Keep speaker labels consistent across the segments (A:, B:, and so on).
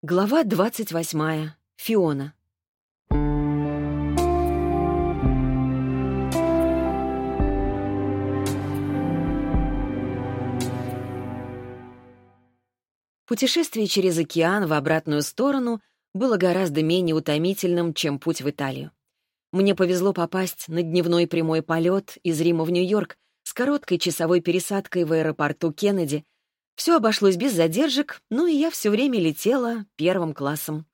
A: Глава двадцать восьмая. Фиона. Путешествие через океан в обратную сторону было гораздо менее утомительным, чем путь в Италию. Мне повезло попасть на дневной прямой полет из Рима в Нью-Йорк с короткой часовой пересадкой в аэропорту Кеннеди. Все обошлось без задержек, ну и я все время летела первым классом.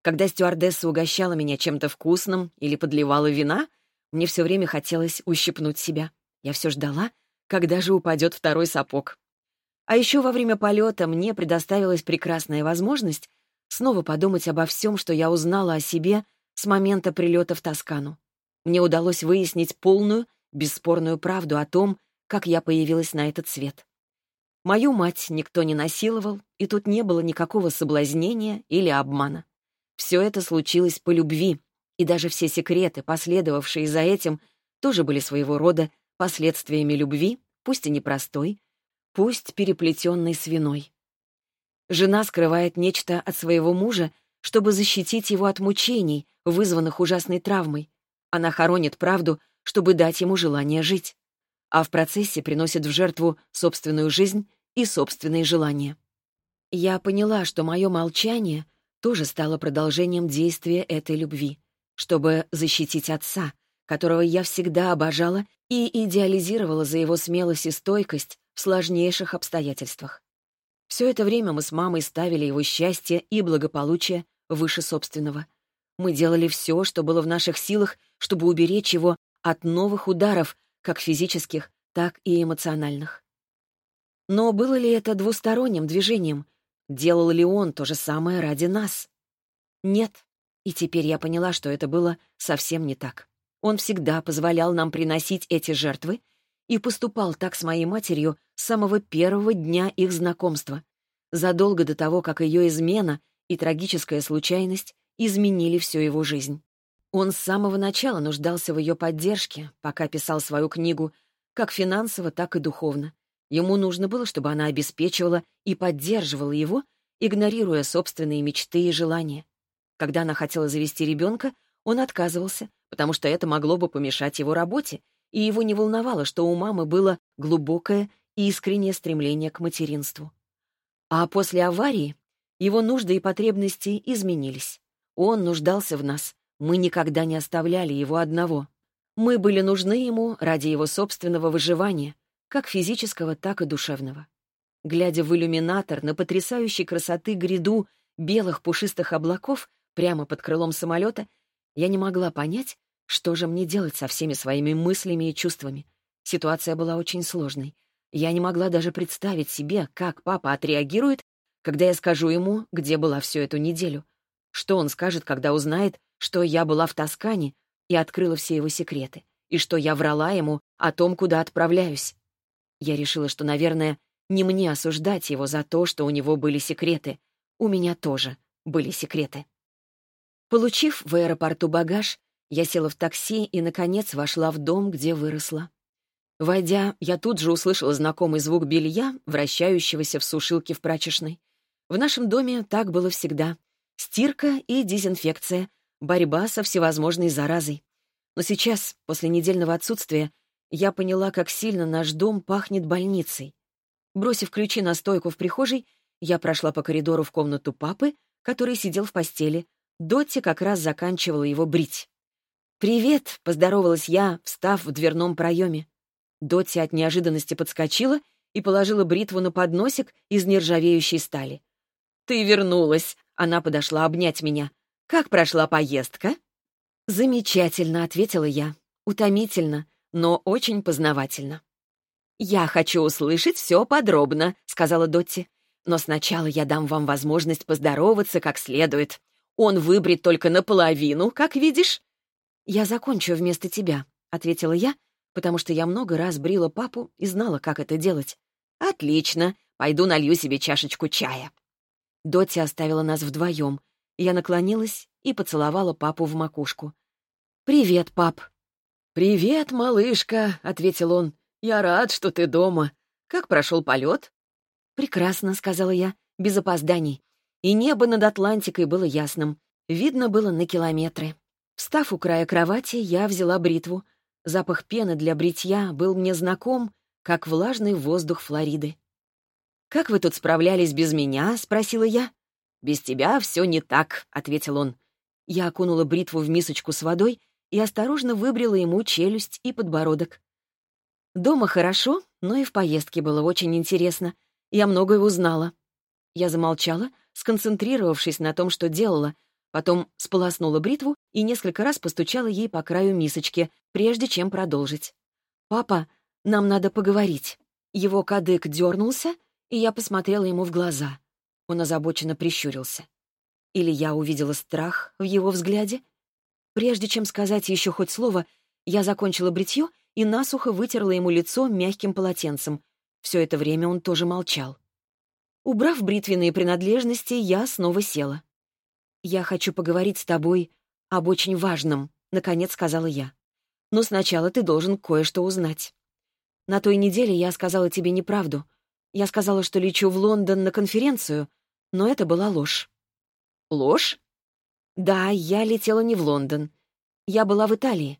A: Когда стюардесса угощала меня чем-то вкусным или подливала вина, мне все время хотелось ущипнуть себя. Я все ждала, когда же упадет второй сапог. А еще во время полета мне предоставилась прекрасная возможность снова подумать обо всем, что я узнала о себе с момента прилета в Тоскану. Мне удалось выяснить полную, бесспорную правду о том, как я появилась на этот свет. Мою мать никто не насиловал, и тут не было никакого соблазнения или обмана. Все это случилось по любви, и даже все секреты, последовавшие за этим, тоже были своего рода последствиями любви, пусть и непростой, пусть переплетенной с виной. Жена скрывает нечто от своего мужа, чтобы защитить его от мучений, вызванных ужасной травмой. Она хоронит правду, чтобы дать ему желание жить. А в процессе приносит в жертву собственную жизнь и собственные желания. Я поняла, что мое молчание тоже стало продолжением действия этой любви, чтобы защитить отца, которого я всегда обожала и идеализировала за его смелость и стойкость, в сложнейших обстоятельствах. Все это время мы с мамой ставили его счастье и благополучие выше собственного. Мы делали все, что было в наших силах, чтобы уберечь его от новых ударов, как физических, так и эмоциональных. Но было ли это двусторонним движением? Делал ли он то же самое ради нас? Нет. И теперь я поняла, что это было совсем не так. Он всегда позволял нам приносить эти жертвы и поступал так с моей матерью с самого первого дня их знакомства, задолго до того, как ее измена и трагическая случайность изменили всю его жизнь. Он с самого начала нуждался в ее поддержке, пока писал свою книгу, как финансово, так и духовно. Ему нужно было, чтобы она обеспечивала и поддерживала его, игнорируя собственные мечты и желания. Когда она хотела завести ребенка, он отказывался, потому что это могло бы помешать его работе, и его не волновало, что у мамы было глубокое и искреннее стремление к материнству. А после аварии его нужды и потребности изменились. Он нуждался в нас, мы никогда не оставляли его одного. Мы были нужны ему ради его собственного выживания, как физического, так и душевного. Глядя в иллюминатор на потрясающей красоты гряду белых пушистых облаков прямо под крылом самолета, я не могла понять, что же мне делать со всеми своими мыслями и чувствами? Ситуация была очень сложной. Я не могла даже представить себе, как папа отреагирует, когда я скажу ему, где была всю эту неделю. Что он скажет, когда узнает, что я была в Тоскане и открыла все его секреты, и что я врала ему о том, куда отправляюсь. Я решила, что, наверное, не мне осуждать его за то, что у него были секреты. У меня тоже были секреты. Получив в аэропорту багаж, я села в такси и, наконец, вошла в дом, где выросла. Войдя, я тут же услышала знакомый звук белья, вращающегося в сушилке в прачечной. В нашем доме так было всегда. Стирка и дезинфекция, борьба со всевозможной заразой. Но сейчас, после недельного отсутствия, я поняла, как сильно наш дом пахнет больницей. Бросив ключи на стойку в прихожей, я прошла по коридору в комнату папы, который сидел в постели. Дотти как раз заканчивала его брить. «Привет!» — поздоровалась я, встав в дверном проеме. Дотти от неожиданности подскочила и положила бритву на подносик из нержавеющей стали. «Ты вернулась!» — она подошла обнять меня. «Как прошла поездка?» «Замечательно», — ответила я. «Утомительно, но очень познавательно». «Я хочу услышать все подробно», — сказала Дотти. «Но сначала я дам вам возможность поздороваться как следует. Он выбрит только наполовину, как видишь, «Я закончу вместо тебя», — ответила я, потому что я много раз брила папу и знала, как это делать. «Отлично. Пойду налью себе чашечку чая». Дотти оставила нас вдвоем. Я наклонилась и поцеловала папу в макушку. «Привет, пап». «Привет, малышка», — ответил он. «Я рад, что ты дома. Как прошел полет?» «Прекрасно», — сказала я, без опозданий. и небо над Атлантикой было ясным. Видно было на километры. Встав у края кровати, я взяла бритву. Запах пены для бритья был мне знаком, как влажный воздух Флориды. «Как вы тут справлялись без меня?» — спросила я. «Без тебя все не так», — ответил он. Я окунула бритву в мисочку с водой и осторожно выбрила ему челюсть и подбородок. Дома хорошо, но и в поездке было очень интересно. Я многое узнала. Я замолчала, сконцентрировавшись на том, что делала, потом сполоснула бритву и несколько раз постучала ей по краю мисочки, прежде чем продолжить. «Папа, нам надо поговорить». Его кадык дернулся, и я посмотрела ему в глаза. Он озабоченно прищурился. Или я увидела страх в его взгляде? Прежде чем сказать еще хоть слово, я закончила бритье и насухо вытерла ему лицо мягким полотенцем. Все это время он тоже молчал. Убрав бритвенные принадлежности, я снова села. «Я хочу поговорить с тобой об очень важном», — наконец сказала я. «Но сначала ты должен кое-что узнать. На той неделе я сказала тебе неправду. Я сказала, что лечу в Лондон на конференцию, но это была ложь». «Ложь?» «Да, я летела не в Лондон. Я была в Италии».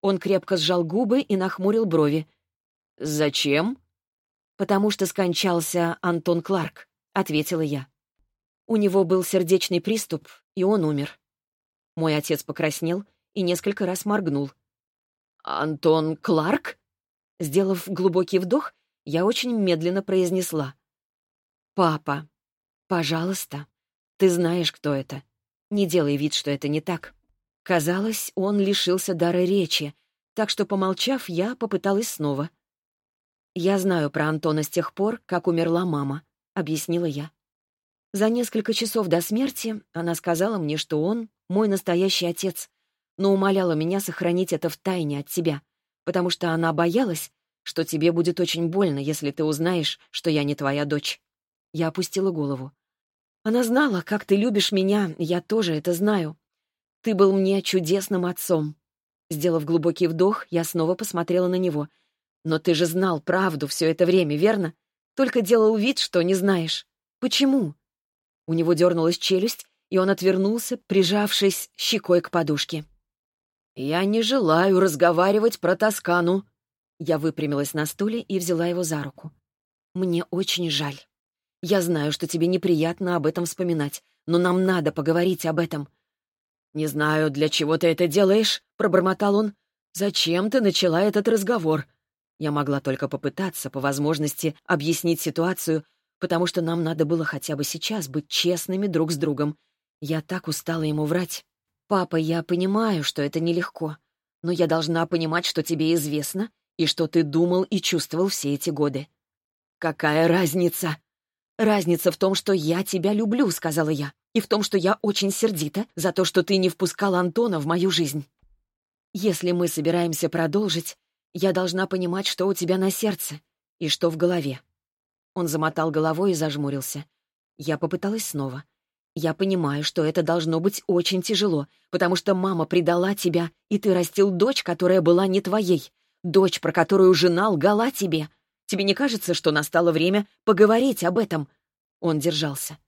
A: Он крепко сжал губы и нахмурил брови. «Зачем?» «Потому что скончался Антон Кларк», — ответила я. У него был сердечный приступ, и он умер. Мой отец покраснел и несколько раз моргнул. «Антон Кларк?» Сделав глубокий вдох, я очень медленно произнесла. «Папа, пожалуйста, ты знаешь, кто это. Не делай вид, что это не так». Казалось, он лишился дара речи, так что, помолчав, я попыталась снова. «Я знаю про Антона с тех пор, как умерла мама», — объяснила я. За несколько часов до смерти она сказала мне, что он — мой настоящий отец, но умоляла меня сохранить это в тайне от тебя, потому что она боялась, что тебе будет очень больно, если ты узнаешь, что я не твоя дочь. Я опустила голову. Она знала, как ты любишь меня, я тоже это знаю. Ты был мне чудесным отцом. Сделав глубокий вдох, я снова посмотрела на него. Но ты же знал правду все это время, верно? Только делал вид, что не знаешь. Почему? У него дернулась челюсть, и он отвернулся, прижавшись щекой к подушке. «Я не желаю разговаривать про Тоскану». Я выпрямилась на стуле и взяла его за руку. «Мне очень жаль. Я знаю, что тебе неприятно об этом вспоминать, но нам надо поговорить об этом. «Не знаю, для чего ты это делаешь», — пробормотал он. «Зачем ты начала этот разговор?» Я могла только попытаться, по возможности, объяснить ситуацию, потому что нам надо было хотя бы сейчас быть честными друг с другом. Я так устала ему врать. «Папа, я понимаю, что это нелегко, но я должна понимать, что тебе известно и что ты думал и чувствовал все эти годы». «Какая разница?» «Разница в том, что я тебя люблю», — сказала я и в том, что я очень сердита за то, что ты не впускал Антона в мою жизнь. Если мы собираемся продолжить, я должна понимать, что у тебя на сердце и что в голове. Он замотал головой и зажмурился. Я попыталась снова. Я понимаю, что это должно быть очень тяжело, потому что мама предала тебя, и ты растил дочь, которая была не твоей. Дочь, про которую жена лгала тебе. Тебе не кажется, что настало время поговорить об этом?» Он держался.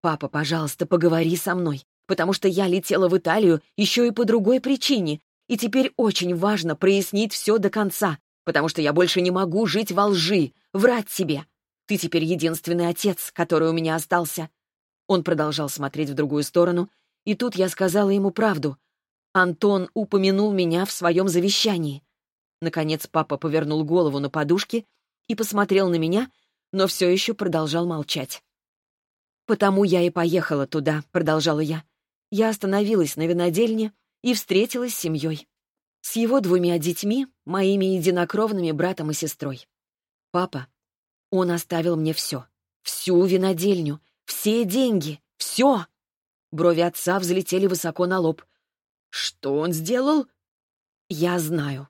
A: «Папа, пожалуйста, поговори со мной, потому что я летела в Италию еще и по другой причине, и теперь очень важно прояснить все до конца, потому что я больше не могу жить во лжи, врать себе. Ты теперь единственный отец, который у меня остался». Он продолжал смотреть в другую сторону, и тут я сказала ему правду. Антон упомянул меня в своем завещании. Наконец папа повернул голову на подушке и посмотрел на меня, но все еще продолжал молчать. «Потому я и поехала туда», — продолжала я. Я остановилась на винодельне и встретилась с семьей. С его двумя детьми, моими единокровными братом и сестрой. Папа, он оставил мне все. Всю винодельню, все деньги, все. Брови отца взлетели высоко на лоб. Что он сделал? Я знаю.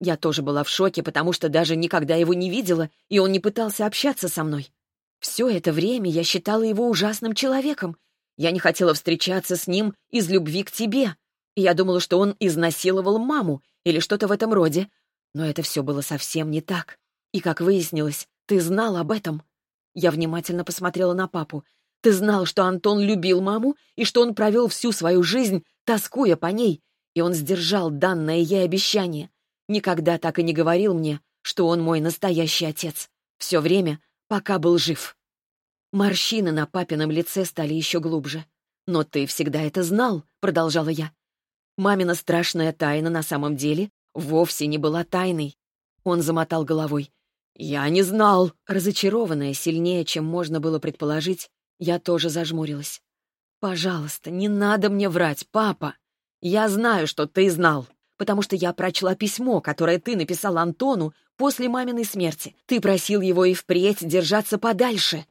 A: Я тоже была в шоке, потому что даже никогда его не видела, и он не пытался общаться со мной. Все это время я считала его ужасным человеком. Я не хотела встречаться с ним из любви к тебе. Я думала, что он изнасиловал маму или что-то в этом роде. Но это все было совсем не так. И, как выяснилось, ты знал об этом. Я внимательно посмотрела на папу. Ты знал, что Антон любил маму и что он провел всю свою жизнь, тоскуя по ней, и он сдержал данное ей обещание. Никогда так и не говорил мне, что он мой настоящий отец. Все время, пока был жив. Морщины на папином лице стали еще глубже. «Но ты всегда это знал», — продолжала я. Мамина страшная тайна на самом деле вовсе не была тайной. Он замотал головой. «Я не знал!» Разочарованная сильнее, чем можно было предположить, я тоже зажмурилась. «Пожалуйста, не надо мне врать, папа! Я знаю, что ты знал, потому что я прочла письмо, которое ты написал Антону после маминой смерти. Ты просил его и впредь держаться подальше».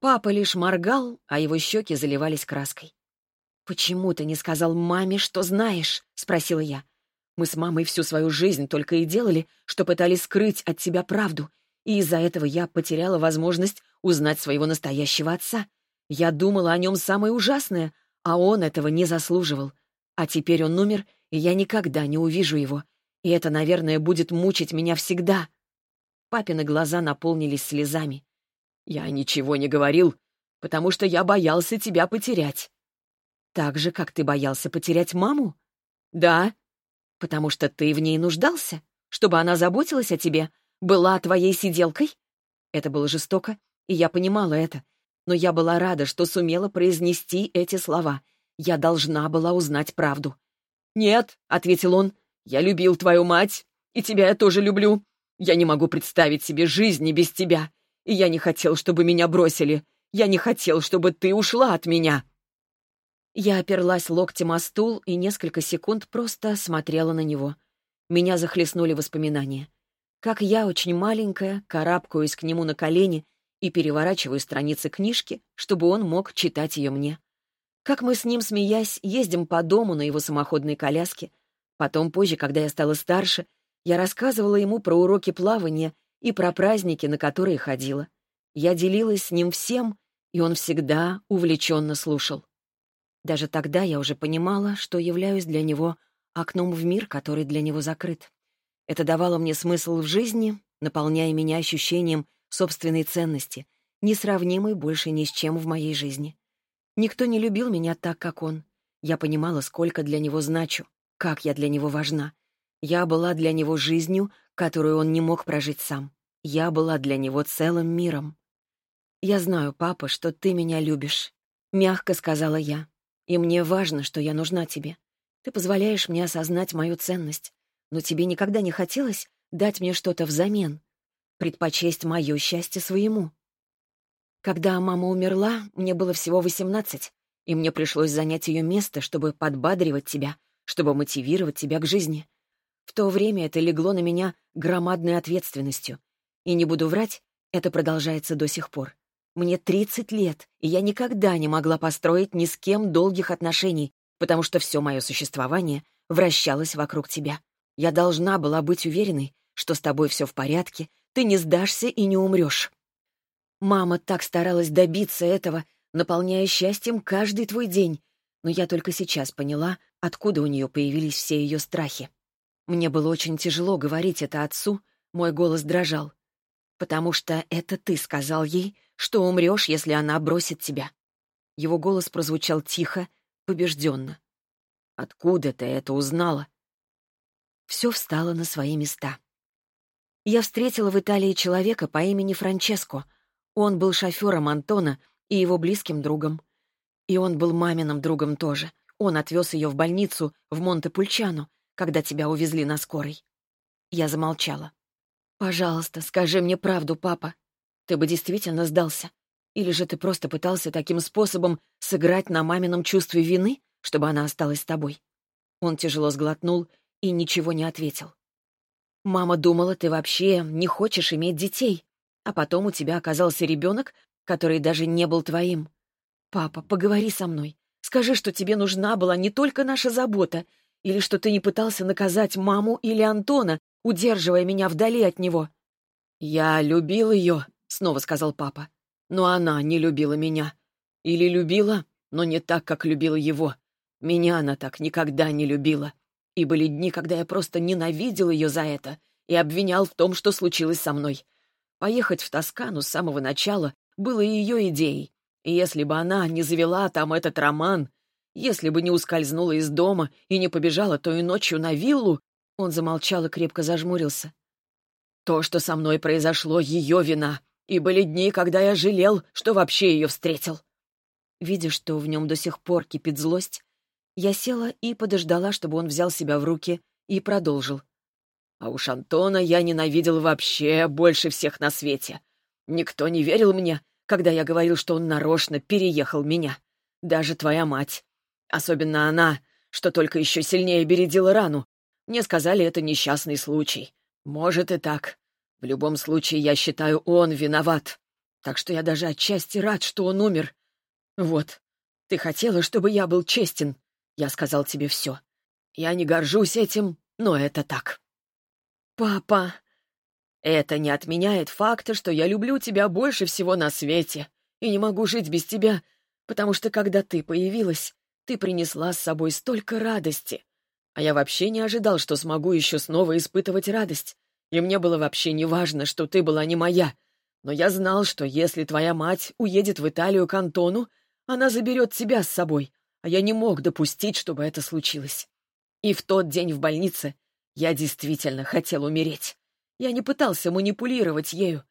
A: Папа лишь моргал, а его щеки заливались краской. «Почему ты не сказал маме, что знаешь?» — спросила я. «Мы с мамой всю свою жизнь только и делали, что пытались скрыть от тебя правду, и из-за этого я потеряла возможность узнать своего настоящего отца. Я думала о нем самое ужасное, а он этого не заслуживал. А теперь он умер, и я никогда не увижу его. И это, наверное, будет мучить меня всегда». Папины глаза наполнились слезами. «Я ничего не говорил, потому что я боялся тебя потерять. Так же, как ты боялся потерять маму? Да. Потому что ты в ней нуждался? Чтобы она заботилась о тебе? Была твоей сиделкой? Это было жестоко, и я понимала это. Но я была рада, что сумела произнести эти слова. Я должна была узнать правду. «Нет», — ответил он, — «я любил твою мать, и тебя я тоже люблю. Я не могу представить себе жизни без тебя. И я не хотел, чтобы меня бросили. Я не хотел, чтобы ты ушла от меня». Я оперлась локтем о стул и несколько секунд просто смотрела на него. Меня захлестнули воспоминания. Как я, очень маленькая, карабкаюсь к нему на колени и переворачиваю страницы книжки, чтобы он мог читать ее мне. Как мы с ним, смеясь, ездим по дому на его самоходной коляске. Потом, позже, когда я стала старше, я рассказывала ему про уроки плавания и про праздники, на которые ходила. Я делилась с ним всем, и он всегда увлеченно слушал. Даже тогда я уже понимала, что являюсь для него окном в мир, который для него закрыт. Это давало мне смысл в жизни, наполняя меня ощущением собственной ценности, несравнимой больше ни с чем в моей жизни. Никто не любил меня так, как он. Я понимала, сколько для него значу, как я для него важна. Я была для него жизнью, которую он не мог прожить сам. Я была для него целым миром. «Я знаю, папа, что ты меня любишь», — мягко сказала я. И мне важно, что я нужна тебе. Ты позволяешь мне осознать мою ценность. Но тебе никогда не хотелось дать мне что-то взамен, предпочесть мое счастье своему. Когда мама умерла, мне было всего восемнадцать, и мне пришлось занять ее место, чтобы подбадривать тебя, чтобы мотивировать тебя к жизни. В то время это легло на меня громадной ответственностью. И не буду врать, это продолжается до сих пор. Мне 30 лет, и я никогда не могла построить ни с кем долгих отношений, потому что все мое существование вращалось вокруг тебя. Я должна была быть уверенной, что с тобой все в порядке, ты не сдашься и не умрешь. Мама так старалась добиться этого, наполняя счастьем каждый твой день, но я только сейчас поняла, откуда у нее появились все ее страхи. Мне было очень тяжело говорить это отцу, мой голос дрожал. «Потому что это ты сказал ей, что умрешь, если она бросит тебя». Его голос прозвучал тихо, побежденно. «Откуда ты это узнала?» Все встало на свои места. Я встретила в Италии человека по имени Франческо. Он был шофером Антона и его близким другом. И он был маминым другом тоже. Он отвез ее в больницу в Монте-Пульчано, когда тебя увезли на скорой. Я замолчала. «Пожалуйста, скажи мне правду, папа. Ты бы действительно сдался? Или же ты просто пытался таким способом сыграть на мамином чувстве вины, чтобы она осталась с тобой?» Он тяжело сглотнул и ничего не ответил. «Мама думала, ты вообще не хочешь иметь детей, а потом у тебя оказался ребенок, который даже не был твоим. Папа, поговори со мной. Скажи, что тебе нужна была не только наша забота, или что ты не пытался наказать маму или Антона, удерживая меня вдали от него». «Я любил ее», — снова сказал папа. «Но она не любила меня. Или любила, но не так, как любила его. Меня она так никогда не любила. И были дни, когда я просто ненавидел ее за это и обвинял в том, что случилось со мной. Поехать в Тоскану с самого начала было ее идеей,
B: И если бы она не завела там этот роман, если бы не ускользнула из дома и не побежала той ночью на виллу, он замолчал и крепко зажмурился. То, что со мной произошло, ее вина. И были дни, когда я жалел, что вообще ее встретил.
A: Видя, что в нем до сих пор кипит злость, я села и подождала, чтобы он взял себя в руки и продолжил.
B: А уж Антона я ненавидел вообще больше всех на свете. Никто не верил мне, когда я говорил, что он нарочно переехал меня. Даже твоя мать. Особенно она, что только еще сильнее бередила рану. Мне сказали, это несчастный случай. Может и так. В любом случае, я считаю, он виноват. Так что я даже отчасти рад, что он умер. Вот. Ты хотела, чтобы я был честен. Я сказал тебе все. Я не горжусь этим, но это так.
A: Папа,
B: это не отменяет факта, что я люблю тебя больше всего на свете и не могу жить без тебя, потому что когда ты появилась, ты принесла с собой столько радости. А я вообще не ожидал, что смогу еще снова испытывать радость. И мне было вообще не важно, что ты была не моя. Но я знал, что если твоя мать уедет в Италию к Антону, она заберет тебя с собой, а я не мог допустить, чтобы это случилось. И в тот день в больнице я действительно хотел умереть. Я не пытался манипулировать ею.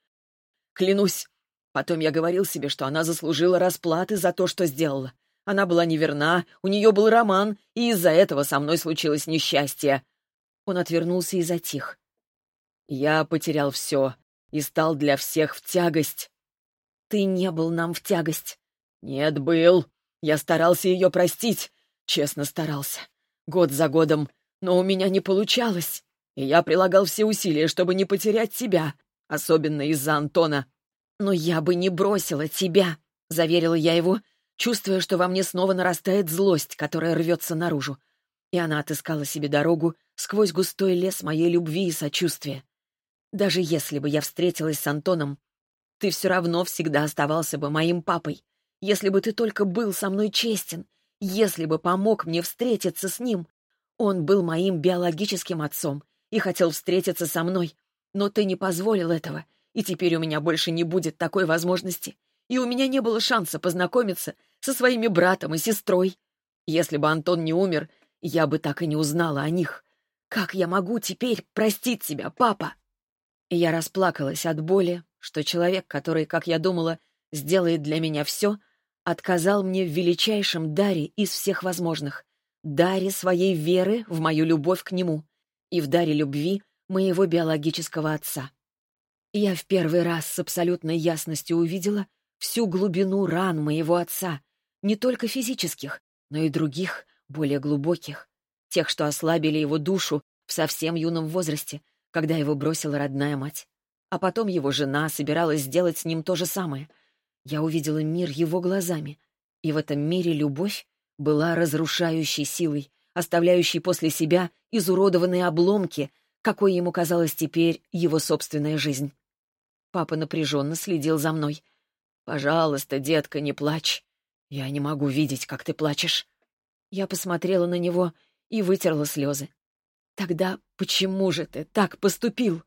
B: Клянусь, потом я говорил себе, что она заслужила расплаты за то, что сделала. Она была неверна, у нее был роман, и из-за этого со мной случилось несчастье. Он отвернулся и затих. Я потерял все и стал для всех в тягость.
A: Ты не был нам в тягость.
B: Нет, был. Я старался ее простить. Честно старался. Год за годом. Но у меня не получалось. И я прилагал все усилия, чтобы не потерять тебя. Особенно из-за Антона.
A: Но я бы не бросила тебя, — заверила я его, чувствуя, что во мне снова нарастает злость, которая рвется наружу. И она отыскала себе дорогу сквозь густой лес моей любви и сочувствия. Даже если бы я встретилась с Антоном, ты все равно всегда оставался бы моим папой. Если бы ты только был со мной честен, если бы помог мне встретиться с ним. Он был моим биологическим отцом и хотел встретиться со мной, но ты не позволил этого, и теперь у меня больше не будет такой возможности, и у меня не было шанса познакомиться со своими братом и сестрой. Если бы Антон не умер, я бы так и не узнала о них. Как я могу теперь простить себя, папа? Я расплакалась от боли, что человек, который, как я думала, сделает для меня все, отказал мне в величайшем даре из всех возможных — даре своей веры в мою любовь к нему и в даре любви моего биологического отца. Я в первый раз с абсолютной ясностью увидела всю глубину ран моего отца, не только физических, но и других, более глубоких, тех, что ослабили его душу в совсем юном возрасте — когда его бросила родная мать. А потом его жена собиралась сделать с ним то же самое. Я увидела мир его глазами, и в этом мире любовь была разрушающей силой, оставляющей после себя изуродованные обломки, какой ему казалась теперь его собственная жизнь. Папа напряженно следил за мной. «Пожалуйста, детка, не плачь. Я не могу видеть, как ты плачешь». Я посмотрела на него и вытерла слезы. Тогда почему же ты так поступил?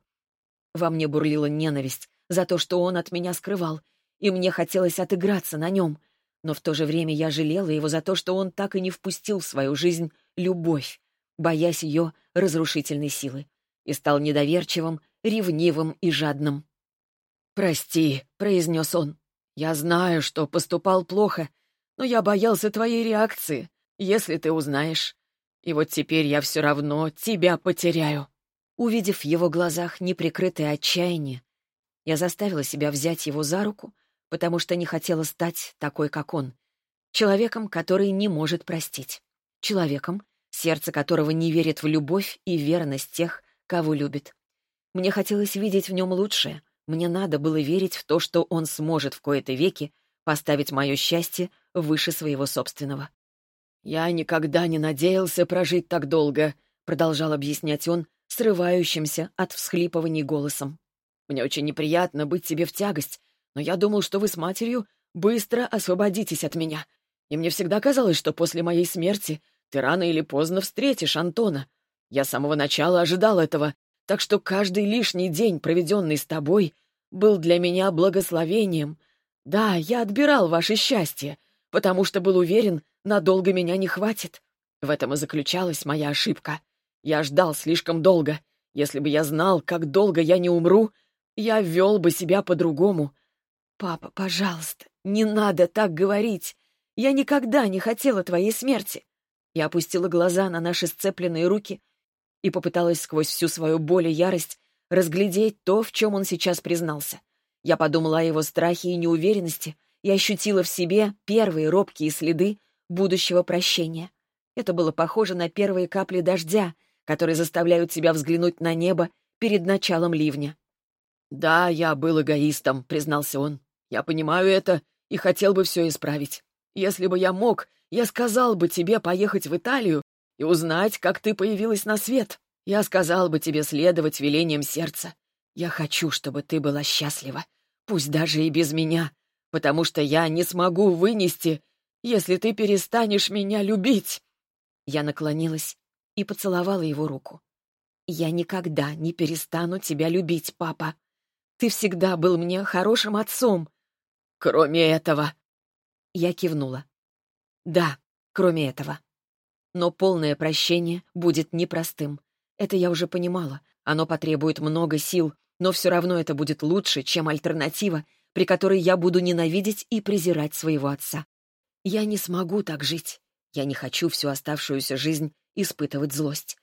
A: Во мне бурлила ненависть за то, что он от меня скрывал, и мне хотелось отыграться на нем. Но в то же время я жалела его за то, что он так и не впустил в свою жизнь любовь, боясь ее разрушительной силы, и стал недоверчивым, ревнивым и жадным. «Прости», — произнес он, — «я знаю, что поступал плохо, но я боялся твоей реакции, если ты узнаешь. И вот теперь я все равно тебя потеряю». Увидев в его глазах неприкрытое отчаяние, я заставила себя взять его за руку, потому что не хотела стать такой, как он. Человеком, который не может простить. Человеком, сердце которого не верит в любовь и верность тех, кого любит. Мне хотелось видеть в нем лучшее. Мне надо было верить в то, что он сможет в кои-то веки поставить мое счастье выше своего собственного. «Я никогда не надеялся прожить так долго», — продолжал объяснять он, срывающимся от всхлипываний голосом. «Мне очень неприятно быть тебе в тягость, но я думал, что вы с матерью быстро освободитесь от меня. И мне всегда казалось, что после моей смерти ты рано или поздно встретишь Антона. Я с самого начала ожидал этого, так что каждый лишний день, проведенный с тобой, был для меня благословением.
B: Да, я отбирал ваше счастье, потому что был уверен, надолго меня не хватит. В этом и заключалась моя ошибка. Я ждал слишком долго. Если бы я знал, как долго я не умру, я вел бы себя по-другому. Папа, пожалуйста, не надо так говорить. Я никогда не хотела твоей смерти. Я опустила глаза на наши сцепленные руки и попыталась сквозь всю свою боль и ярость разглядеть то, в чем он сейчас признался. Я подумала о его страхе и неуверенности и ощутила в себе первые робкие следы будущего прощения. Это было похоже на первые капли дождя, которые заставляют тебя взглянуть на небо перед началом ливня. «Да, я был эгоистом», — признался он. «Я понимаю это и хотел бы все исправить. Если бы я мог, я сказал бы тебе поехать в Италию и узнать, как ты появилась на свет. Я сказал бы тебе следовать велениям сердца. Я хочу, чтобы ты была счастлива, пусть даже и без меня, потому что я не смогу вынести, если ты перестанешь меня любить». Я наклонилась и поцеловала его руку. «Я никогда не перестану тебя любить, папа. Ты всегда был мне хорошим отцом. Кроме этого...» Я кивнула. «Да, кроме этого. Но полное прощение будет непростым. Это я уже понимала. Оно потребует много сил, но все равно это будет лучше, чем альтернатива, при которой я буду ненавидеть и презирать своего отца. Я не смогу так жить. Я не хочу всю оставшуюся жизнь испытывать злость.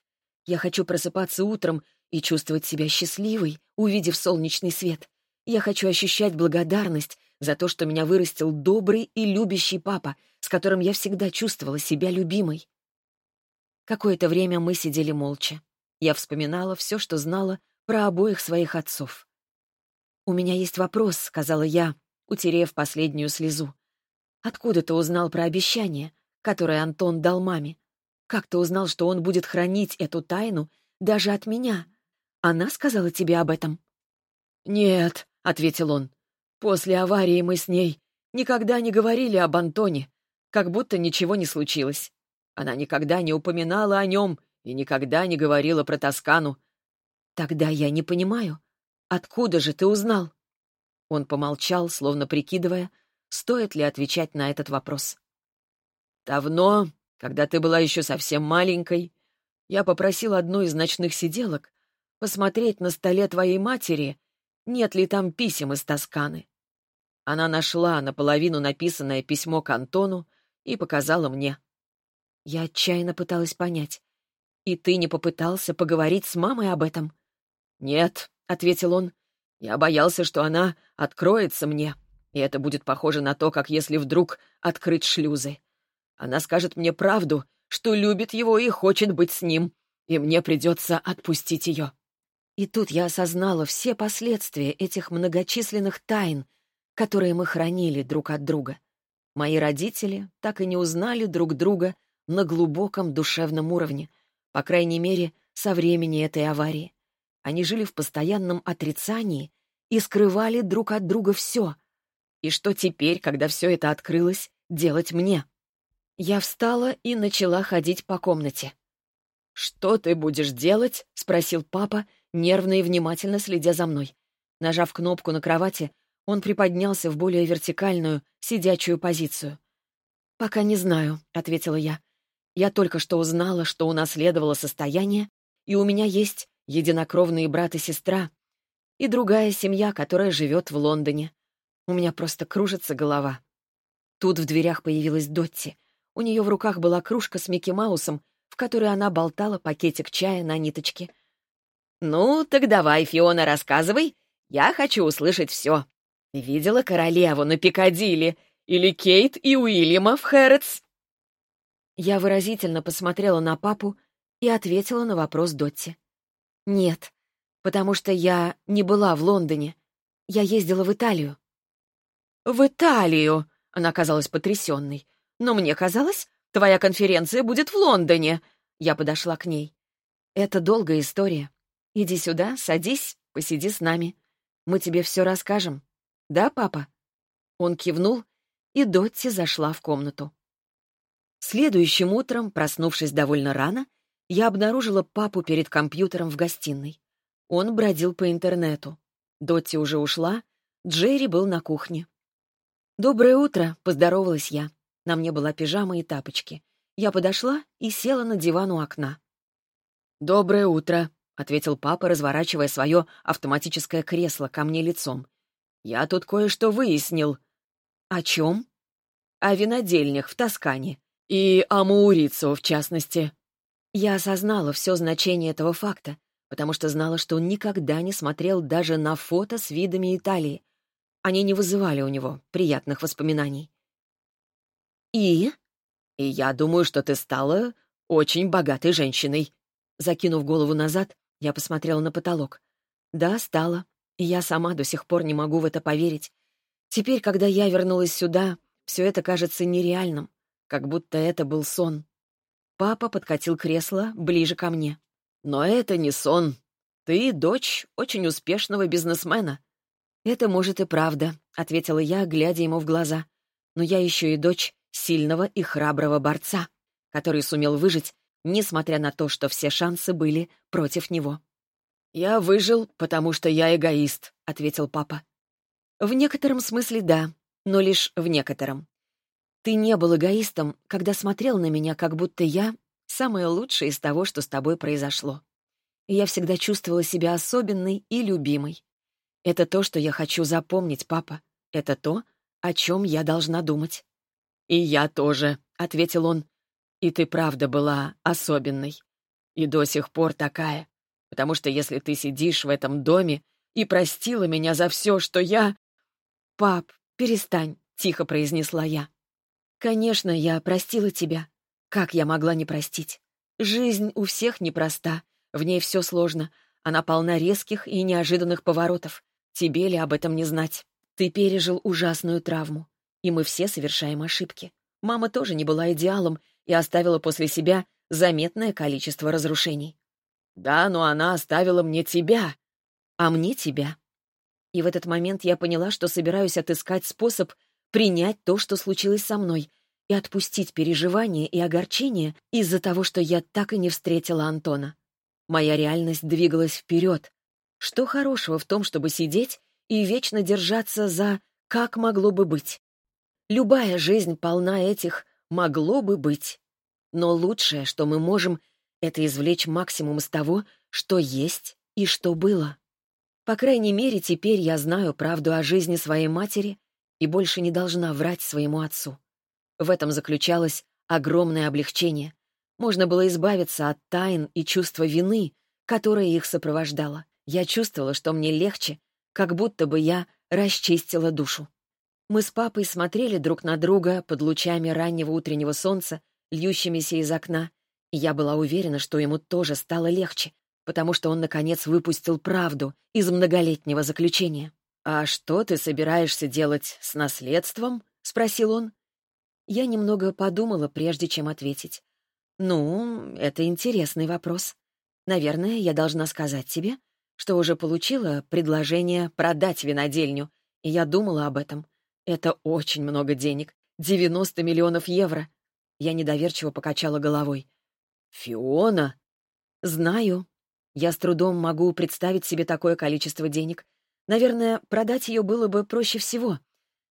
B: Я хочу просыпаться утром и чувствовать себя счастливой, увидев солнечный свет. Я хочу ощущать благодарность за то, что меня вырастил добрый и любящий папа, с которым я всегда чувствовала себя любимой. Какое-то время мы сидели молча. Я вспоминала все, что знала про обоих своих отцов. «У меня есть вопрос», — сказала я, утерев последнюю слезу. «Откуда ты узнал про обещание, которое Антон дал маме? Как ты узнал, что он будет хранить эту тайну даже от меня? Она сказала тебе об этом?» «Нет», — ответил он. «После аварии мы с ней никогда не говорили об Антоне, как будто ничего не случилось. Она никогда не упоминала о нем и никогда не говорила про Тоскану. Тогда я не понимаю, откуда же ты узнал?» Он помолчал, словно прикидывая, стоит ли отвечать на этот вопрос. «Давно, когда ты была еще совсем маленькой, я попросил одну из ночных сиделок посмотреть на столе твоей матери, нет ли там писем из Тосканы. Она нашла наполовину написанное письмо к Антону и показала мне. Я отчаянно пыталась понять. «И ты не попытался поговорить с мамой об этом?» «Нет», — ответил он. «Я боялся, что она откроется мне, и это будет похоже на то, как если вдруг открыть шлюзы. Она скажет мне правду, что любит его и хочет быть с ним, и мне придется отпустить ее». И тут я осознала все последствия этих многочисленных тайн, которые мы хранили друг от друга. Мои родители так и не узнали друг друга на глубоком душевном уровне, по крайней мере, со времени этой аварии. Они жили в постоянном отрицании и скрывали друг от друга все. И что теперь, когда все это открылось, делать мне? Я встала и начала ходить по комнате. «Что ты будешь делать?» — спросил папа, нервно и внимательно следя за мной. Нажав кнопку на кровати, он приподнялся в более вертикальную, сидячую позицию. «Пока не знаю», — ответила я. «Я только что узнала, что унаследовала состояние, и у меня есть единокровные брат и сестра, и другая семья, которая живет в Лондоне. У меня просто кружится голова». Тут в дверях появилась Дотти. У нее в руках была кружка с Микки Маусом, в которой она болтала пакетик чая на ниточке — «Ну, так давай, Фиона, рассказывай. Я хочу услышать все. Видела королеву на Пикадилли? Или Кейт и Уильяма в Хэрротс?» Я выразительно посмотрела на папу и ответила на вопрос Дотти. «Нет, потому что я не была в Лондоне. Я ездила в Италию». «В Италию?» — она казалась потрясенной. «Но мне казалось, твоя конференция будет в Лондоне». Я подошла к ней. «Это долгая история. Иди сюда, садись, посиди с нами. Мы тебе все расскажем. Да, папа?» Он кивнул, и Дотти зашла в комнату. Следующим утром, проснувшись довольно рано, я обнаружила папу перед компьютером в гостиной. Он бродил по интернету. Дотти уже ушла, Джерри был на кухне.
A: «Доброе утро», — поздоровалась я. На мне была пижама и тапочки. Я подошла и села на диван у окна.
B: «Доброе утро», — ответил папа, разворачивая свое автоматическое кресло ко мне лицом. «Я тут кое-что выяснил».
A: «О чем?»
B: «О винодельнях в Тоскане. И о Маурицо, в частности».
A: Я осознала все значение этого факта, потому что знала, что он никогда не смотрел даже на фото с видами Италии. Они не вызывали у него приятных воспоминаний.
B: «И?» «И я думаю, что ты стала очень богатой женщиной».
A: Закинув голову назад, я посмотрела на потолок. Да, стала. И я сама до сих пор не могу в это поверить. Теперь, когда я вернулась сюда, все это кажется нереальным, как будто это был сон. Папа подкатил кресло ближе ко мне.
B: «Но это не сон. Ты дочь очень успешного бизнесмена».
A: «Это, может, и правда», — ответила я, глядя ему в глаза. «Но я еще и дочь сильного и храброго борца, который сумел выжить, несмотря на то, что все шансы были против него».
B: «Я выжил, потому что я эгоист», — ответил папа.
A: «В некотором смысле да, но лишь в некотором. Ты не был эгоистом, когда смотрел на меня, как будто я — самое лучшее из того, что с тобой произошло. Я всегда чувствовала себя особенной и любимой. Это то, что я хочу запомнить, папа. Это то, о чем я должна думать.
B: «И я тоже», — ответил он. «И ты правда была особенной. И до сих пор такая. Потому что если ты сидишь в этом доме и простила меня за все, что я...»
A: «Пап, перестань», — тихо произнесла я. «Конечно, я простила тебя. Как я могла не простить? Жизнь у всех непроста, в ней все сложно. Она полна резких и неожиданных поворотов. Тебе ли об этом не знать? Ты пережил ужасную травму и мы все совершаем ошибки. Мама тоже не была идеалом и оставила после себя заметное количество разрушений.
B: «Да, но она оставила мне тебя».
A: «А мне тебя». И в этот момент я поняла, что собираюсь отыскать способ принять то, что случилось со мной, и отпустить переживания и огорчения из-за того, что я так и не встретила Антона. Моя реальность двигалась вперед. Что хорошего в том, чтобы сидеть и вечно держаться за «как могло бы быть»? Любая жизнь полна этих «могло бы быть». Но лучшее, что мы можем, это извлечь максимум из того, что есть и что было. По крайней мере, теперь я знаю правду о жизни своей матери и больше не должна врать своему отцу. В этом заключалось огромное облегчение. Можно было избавиться от тайн и чувства вины, которое их сопровождало. Я чувствовала, что мне легче, как будто бы я расчистила душу. Мы с папой смотрели друг на друга под лучами раннего утреннего солнца, льющимися из окна, я была уверена, что ему тоже стало легче, потому что он, наконец, выпустил правду из многолетнего заключения. «А что ты собираешься делать с наследством?» — спросил он. Я немного подумала, прежде чем ответить. «Ну, это интересный вопрос. Наверное, я должна сказать тебе, что уже получила предложение продать винодельню, и я думала об этом. Это очень много денег. 90 миллионов евро. Я недоверчиво покачала головой.
B: «Фиона?»
A: «Знаю. Я с трудом могу представить себе такое количество денег. Наверное, продать ее было бы проще всего.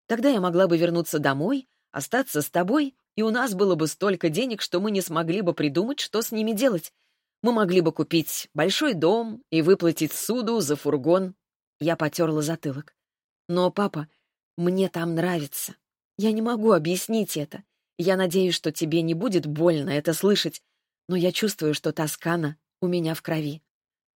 A: Тогда я могла бы вернуться домой, остаться с тобой, и у нас было бы столько денег, что мы не смогли бы придумать, что с ними делать. Мы могли бы купить большой дом и выплатить суду за фургон. Я потерла затылок. Но, папа, мне там нравится. Я не могу объяснить это. Я надеюсь, что тебе не будет больно это слышать, но я чувствую, что Тоскана у меня в крови.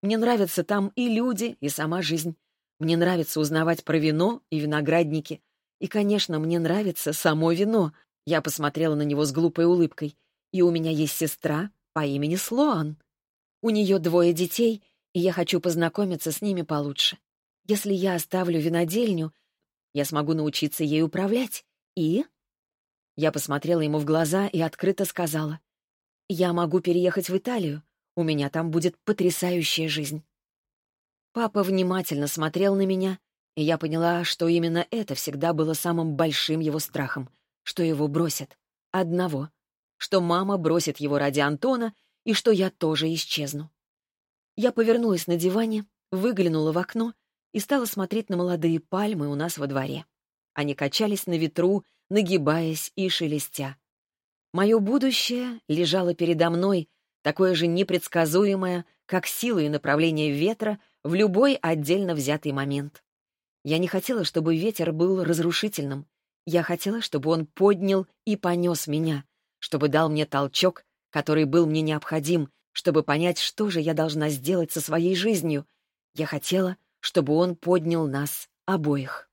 A: Мне нравятся там и люди, и сама жизнь. Мне нравится узнавать про вино и виноградники. И, конечно, мне нравится само вино. Я посмотрела на него с глупой улыбкой. И у меня есть сестра по имени Слоан. У нее двое детей, и я хочу познакомиться с ними получше. Если я оставлю винодельню, я смогу научиться ей управлять. И...» Я посмотрела ему в глаза и открыто сказала. «Я могу переехать в Италию. У меня там будет потрясающая жизнь». Папа внимательно смотрел на меня, и я поняла, что именно это всегда было самым большим его страхом, что его бросят. Одного. Что мама бросит его ради Антона, и что я тоже исчезну. Я повернулась на диване, выглянула в окно и стала смотреть на молодые пальмы у нас во дворе. Они качались на ветру, нагибаясь и шелестя. Мое будущее лежало передо мной, такое же непредсказуемое, как сила и направление ветра в любой отдельно взятый момент. Я не хотела, чтобы ветер был разрушительным. Я хотела, чтобы он поднял и понес меня, чтобы дал мне толчок, который был мне необходим, чтобы понять, что же я должна сделать со своей жизнью. Я хотела, чтобы он поднял нас обоих.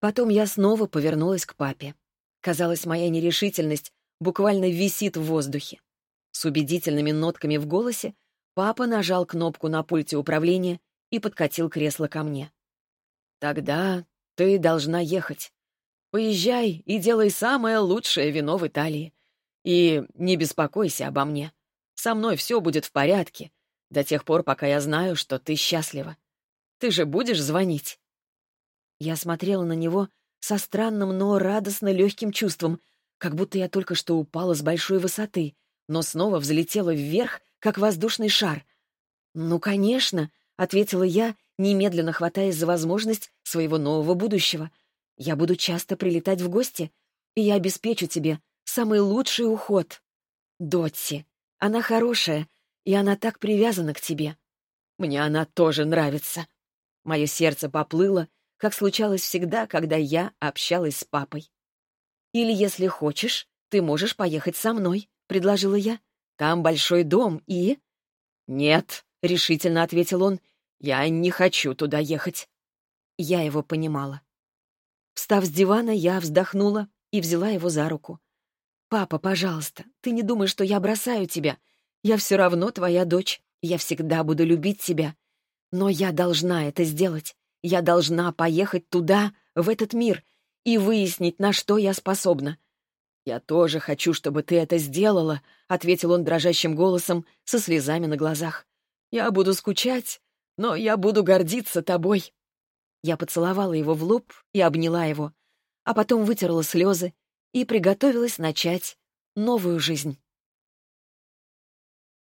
A: Потом я снова повернулась к папе. Казалось, моя нерешительность буквально висит в воздухе. С убедительными нотками в голосе папа нажал кнопку на пульте управления и подкатил кресло ко мне. «Тогда ты должна ехать. Поезжай и делай самое лучшее вино в Италии. И не беспокойся обо мне. Со мной все будет в порядке, до тех пор, пока я знаю, что ты счастлива. Ты же будешь звонить?» Я смотрела на него со странным, но радостно легким чувством, как будто я только что упала с большой высоты, но снова взлетела вверх, как воздушный шар. «Ну, конечно», — ответила я, немедленно хватаясь за возможность своего нового будущего. «Я буду часто прилетать в гости, и я обеспечу тебе самый лучший уход. Дотси, она хорошая, и она так привязана к тебе. Мне она тоже нравится». Мое сердце поплыло, как случалось всегда, когда я общалась с папой. «Или, если хочешь, ты можешь поехать со мной», — предложила я. «Там большой дом и...» «Нет», — решительно ответил он, — «я не хочу туда ехать». Я его понимала. Встав с дивана, я вздохнула и взяла его за руку. «Папа, пожалуйста, ты не думай, что я бросаю тебя. Я все равно твоя дочь, я всегда буду любить тебя. Но я должна это сделать. Я должна поехать туда, в этот мир, и выяснить, на что я способна. «Я тоже хочу, чтобы ты это сделала», — ответил он дрожащим голосом, со слезами на глазах. «Я буду скучать, но я буду гордиться тобой». Я поцеловала его в лоб и обняла его, а потом вытерла слезы и приготовилась начать новую жизнь.